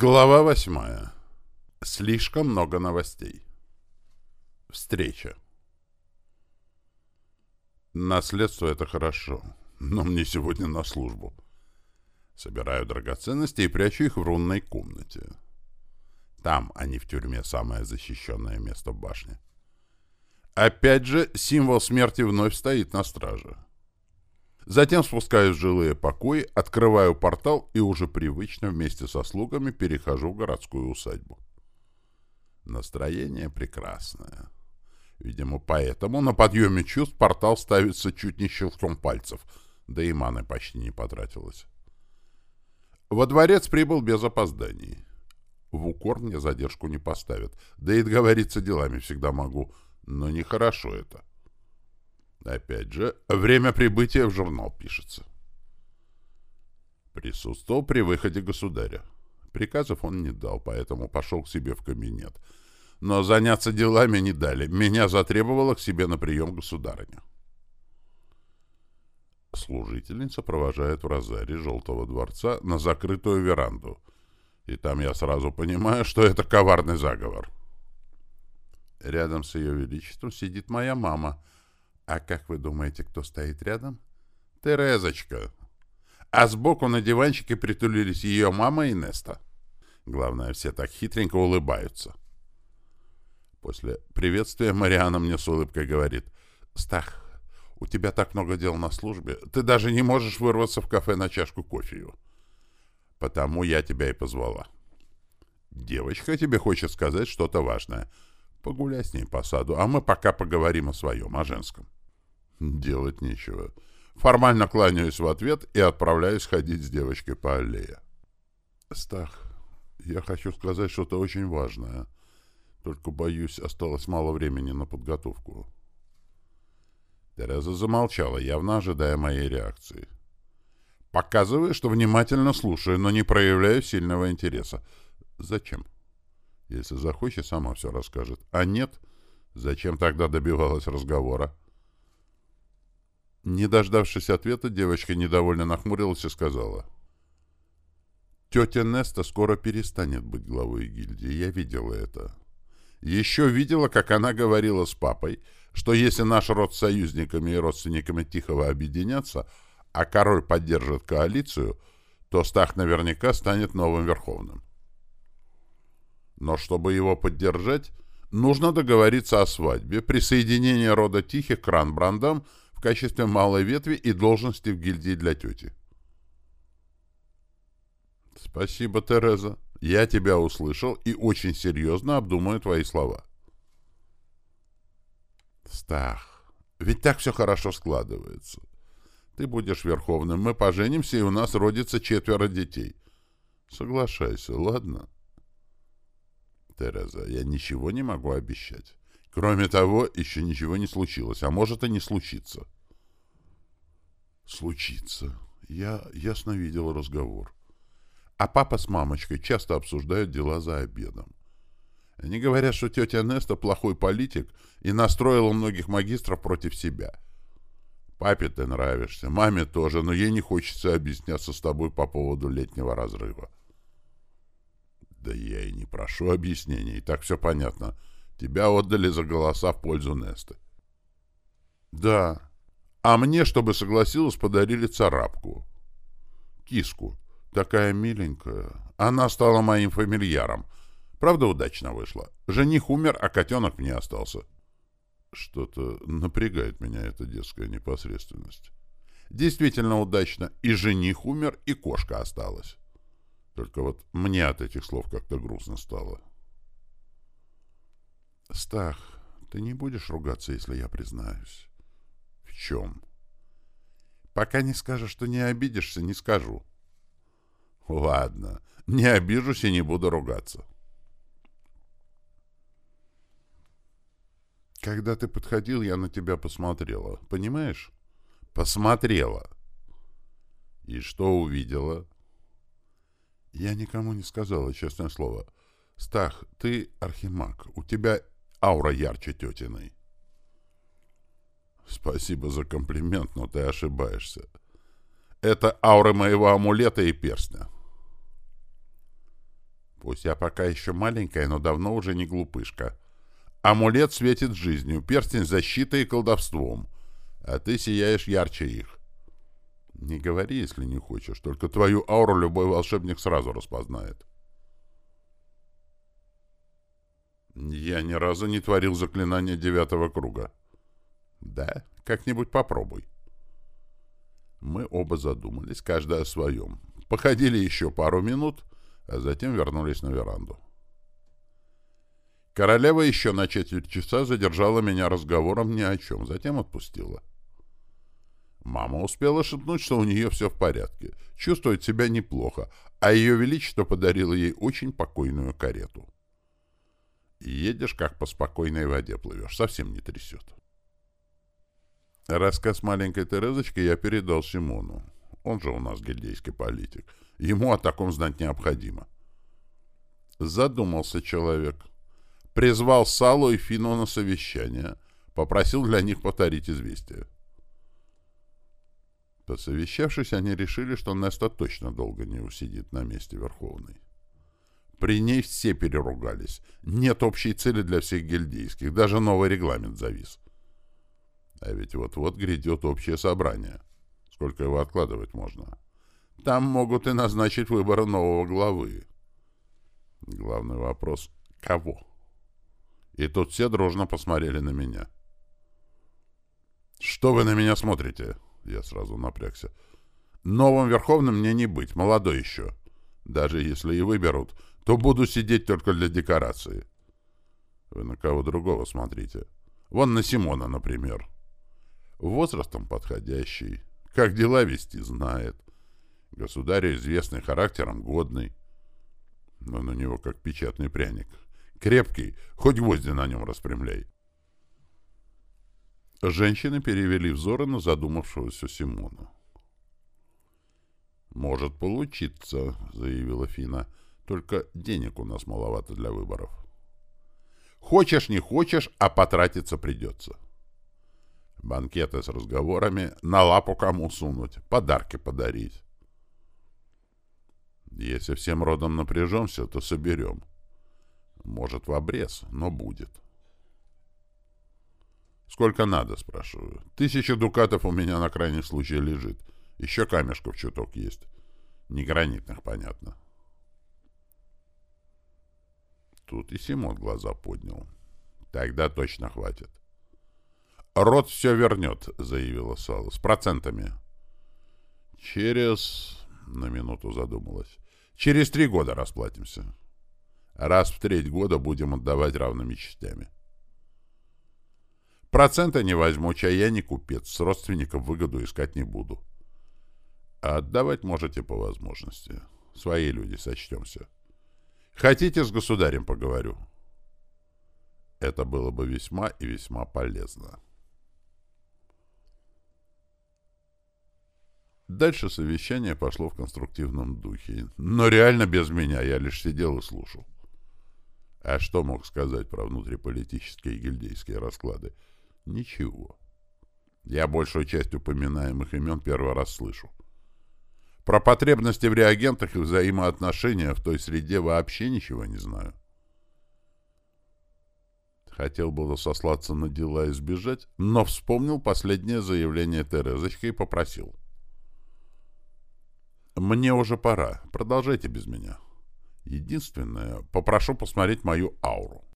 Глава восьмая. Слишком много новостей. Встреча. Наследство — это хорошо, но мне сегодня на службу. Собираю драгоценности и прячу их в рунной комнате. Там, а не в тюрьме, самое защищенное место в башне. Опять же, символ смерти вновь стоит на страже. Затем спускаюсь в жилые покои, открываю портал и уже привычно вместе со слугами перехожу в городскую усадьбу. Настроение прекрасное. Видимо, поэтому на подъеме чувств портал ставится чуть не щелчком пальцев, да и маны почти не потратилось. Во дворец прибыл без опозданий. В укор мне задержку не поставят, да и договориться делами всегда могу, но нехорошо это. Опять же, время прибытия в журнал пишется. Присутствовал при выходе государя. Приказов он не дал, поэтому пошел к себе в кабинет. Но заняться делами не дали. Меня затребовало к себе на прием государыня. Служительница провожает в розаре Желтого дворца на закрытую веранду. И там я сразу понимаю, что это коварный заговор. Рядом с ее величеством сидит моя мама — а как вы думаете, кто стоит рядом? Терезочка. А сбоку на диванчике притулились ее мама и Неста. Главное, все так хитренько улыбаются. После приветствия Мариана мне с улыбкой говорит. «Стах, у тебя так много дел на службе, ты даже не можешь вырваться в кафе на чашку кофею. Потому я тебя и позвала. Девочка тебе хочет сказать что-то важное. Погуляй с ней по саду, а мы пока поговорим о своем, о женском». Делать нечего. Формально кланяюсь в ответ и отправляюсь ходить с девочкой по аллее. Стах, я хочу сказать что-то очень важное. Только, боюсь, осталось мало времени на подготовку. Тереза замолчала, явно ожидая моей реакции. Показываю, что внимательно слушаю, но не проявляю сильного интереса. Зачем? Если захочет, сама все расскажет. А нет, зачем тогда добивалась разговора? Не дождавшись ответа, девочка недовольно нахмурилась и сказала. «Тетя Неста скоро перестанет быть главой гильдии. Я видела это. Еще видела, как она говорила с папой, что если наш род союзниками и родственниками Тихого объединятся, а король поддержит коалицию, то Стах наверняка станет новым верховным. Но чтобы его поддержать, нужно договориться о свадьбе, присоединении рода Тихих к Ранбрандам — в качестве малой ветви и должности в гильдии для тети. Спасибо, Тереза. Я тебя услышал и очень серьезно обдумаю твои слова. Стах, ведь так все хорошо складывается. Ты будешь верховным, мы поженимся, и у нас родится четверо детей. Соглашайся, ладно? Тереза, я ничего не могу обещать. Кроме того, еще ничего не случилось, а может и не случится. Случится. Я ясно видел разговор. А папа с мамочкой часто обсуждают дела за обедом. Они говорят, что тетя Неста плохой политик и настроила многих магистров против себя. Папе ты нравишься, маме тоже, но ей не хочется объясняться с тобой по поводу летнего разрыва. Да я и не прошу объяснений, так все понятно. Тебя отдали за голоса в пользу Несты. Да, а мне, чтобы согласилась, подарили царапку. Киску. Такая миленькая. Она стала моим фамильяром. Правда, удачно вышло. Жених умер, а котенок мне остался. Что-то напрягает меня эта детская непосредственность. Действительно удачно. И жених умер, и кошка осталась. Только вот мне от этих слов как-то грустно стало. Стах, ты не будешь ругаться, если я признаюсь? В чем? Пока не скажешь, что не обидишься, не скажу. Ладно, не обижусь и не буду ругаться. Когда ты подходил, я на тебя посмотрела. Понимаешь? Посмотрела. И что увидела? Я никому не сказала, честное слово. Стах, ты архимаг. У тебя аура ярче тетиной. Спасибо за комплимент, но ты ошибаешься. Это аура моего амулета и перстня. Пусть я пока еще маленькая, но давно уже не глупышка. Амулет светит жизнью, перстень защитой и колдовством, а ты сияешь ярче их. Не говори, если не хочешь, только твою ауру любой волшебник сразу распознает. Я ни разу не творил заклинание девятого круга. Да, как-нибудь попробуй. Мы оба задумались, каждый о своем. Походили еще пару минут, а затем вернулись на веранду. Королева еще на четверть часа задержала меня разговором ни о чем, затем отпустила. Мама успела шепнуть, что у нее все в порядке, чувствует себя неплохо, а ее величество подарило ей очень покойную карету. Едешь, как по спокойной воде плывешь, совсем не трясет. Рассказ маленькой Терезочки я передал Симону. Он же у нас гильдейский политик. Ему о таком знать необходимо. Задумался человек. Призвал Салу и Фину на совещание. Попросил для них повторить известие. Посовещавшись, они решили, что Неста точно долго не усидит на месте Верховной. При ней все переругались. Нет общей цели для всех гильдейских. Даже новый регламент завис. А ведь вот-вот грядет общее собрание. Сколько его откладывать можно? Там могут и назначить выборы нового главы. Главный вопрос — кого? И тут все дружно посмотрели на меня. «Что вы на меня смотрите?» Я сразу напрягся. «Новым Верховным мне не быть, молодой еще. Даже если и выберут, то буду сидеть только для декорации. Вы на кого другого смотрите. Вон на Симона, например. Возрастом подходящий, как дела вести знает. Государю известный, характером годный. Но на него как печатный пряник. Крепкий, хоть гвозди на нем распрямляй. Женщины перевели взоры на задумавшегося Симона. «Может получиться», — заявила Фина. «Только денег у нас маловато для выборов». «Хочешь, не хочешь, а потратиться придется». Банкеты с разговорами, на лапу кому сунуть, подарки подарить. Если всем родом напряжемся, то соберем. Может, в обрез, но будет. Сколько надо, спрашиваю. Тысяча дукатов у меня на крайний случай лежит. Еще камешков чуток есть. Не гранитных, понятно. Тут и Симон глаза поднял. Тогда точно хватит. «Рот все вернет», — заявила Сала. «С процентами». «Через...» — на минуту задумалась. «Через три года расплатимся. Раз в треть года будем отдавать равными частями». «Процента не возьму, чай я не купец, с родственников выгоду искать не буду». А отдавать можете по возможности. Свои люди, сочтемся. Хотите, с государем поговорю?» Это было бы весьма и весьма полезно. Дальше совещание пошло в конструктивном духе. Но реально без меня, я лишь сидел и слушал. А что мог сказать про внутриполитические и гильдейские расклады? Ничего. Я большую часть упоминаемых имен первый раз слышу. Про потребности в реагентах и взаимоотношения в той среде вообще ничего не знаю. Хотел было сослаться на дела и сбежать, но вспомнил последнее заявление Терезочки и попросил — мне уже пора. Продолжайте без меня. Единственное, попрошу посмотреть мою ауру.